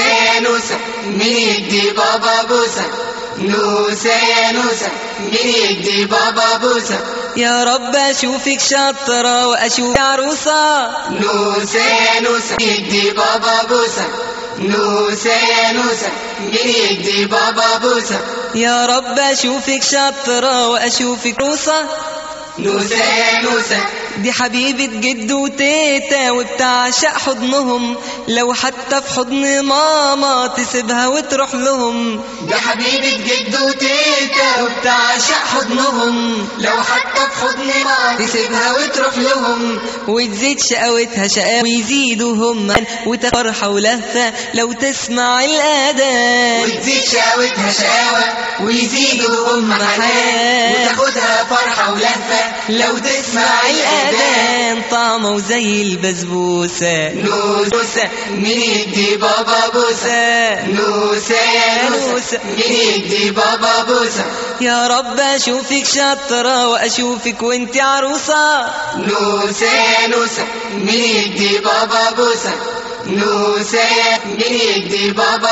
يا يدي بابا يدي بابا رب أشوفك شاطرة وأشوف عروسة. نوسة يا نوسة يدي بابا بوسة. نوسة يا نوسة مين يدي بابا بوسة. يا رب أشوفك شاطرة وأشوفك عروسة. نوسة يا نوسة دي حبيبة جد وتيتا وبتعشق حضنهم. لو حتى في حضن ماما تسيبها وتروح لهم. ده حبيبة جد وتيتا وبتعشق حضنهم. لو حتى في حضن ما تسيبها وتروح لهم. وتزيد شقاوتها شقاوة ويزيدوا هم وتفرحة ولهفة لو تسمع الأذان وتزيد شقاوتها شقاوة ويزيدوا هم حنان وتاخدها فرحة ولهفة. لو تسمع الأذان طعمه وزي البسبوسة. نوسة مين يدي بابا بوسة. نوسة يا نوسة مين يدي بابا بوسة. يا رب أشوفك شاطرة وأشوفك وأنت عروسة. نوسة يا نوسة مين يدي بابا بوسة. نوسة مين يدي بابا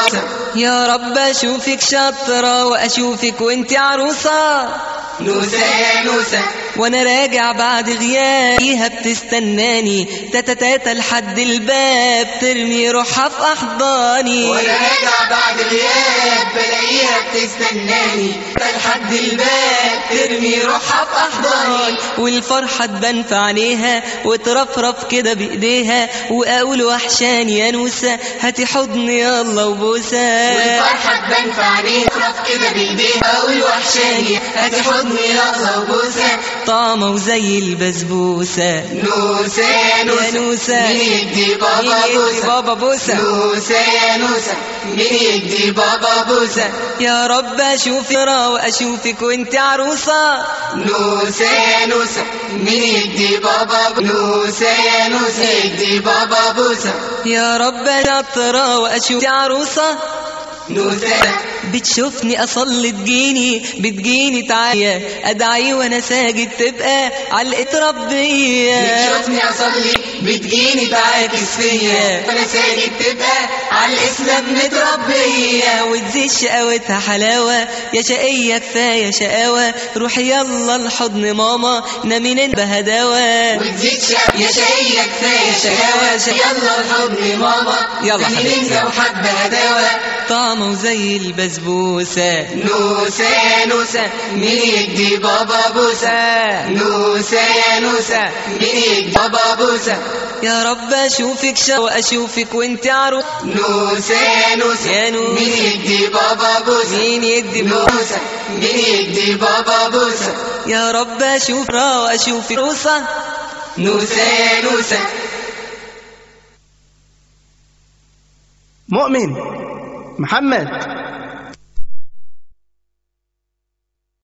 يا رب أشوفك شاطرة وأشوفك وأنت عروسة. نوسة يا نوسة؟ وأنا راجع بعد غيابيها بتستناني. تاتا تاتا لحد الباب ترمي روحها في أحضاني. وأنا راجع بعد غياب بلاقيها بتستناني. لحد الباب ترمي روحها في أحضاني. والفرحة تبان في عينيها وترفرف كده بإيديها. واقول وحشاني يا نوسة هاتي حضن يلا وبوسة. والفرحة تبان في عينيها ترف كده بإيديها. أقول وحشاني هاتي حضني يلا وبوسة طعمة وزي البسبوسة. نوسة يا يا نوسة مين يدي بابا بوسة؟ بوسة؟ نوسة يا نوسة مين يدي بابا بوسة؟ يا رب اشوفك وأشوفك وأنت عروسة. نوسة يا نوسة مين يدي بابا بو- نوسة يا نوسة يدي بابا بوسة؟ يا رب شاطرة واشوفك عروسة. نوسة بتشوفني أصلي تجيني بتجيني تعايا أدعي وأنا ساجد تبقى علقة ربية بتشوفني أصلي بتجيني تعاكس فيا وأنا ساجد تبقى على الاسلام متربية. وتزيد شقاوتها حلاوة. يا شقية كفاية شقاوة. روحي يلا لحضن ماما نامي بهداوة. وتزيد شقاوة. يا شقية كفاية شقاوة. يلا الحضن ماما يلا حبيبتي. وحبة هداوة طعمه وزي البسبوسة. نوسة نوسة مين يدي بابا بوسة. نوسة نوسة مين يدي بابا بوسة. يا رب أشوفك شا واشوفك وانت عروس. نوسة نوسة يا نوسة. مين يدي بابا بوسة. مين يدي نوسة مين يدي بابا بوسة. يا رب أشوف را وأشوف عروسة نوسة نوسة. مؤمن. محمد.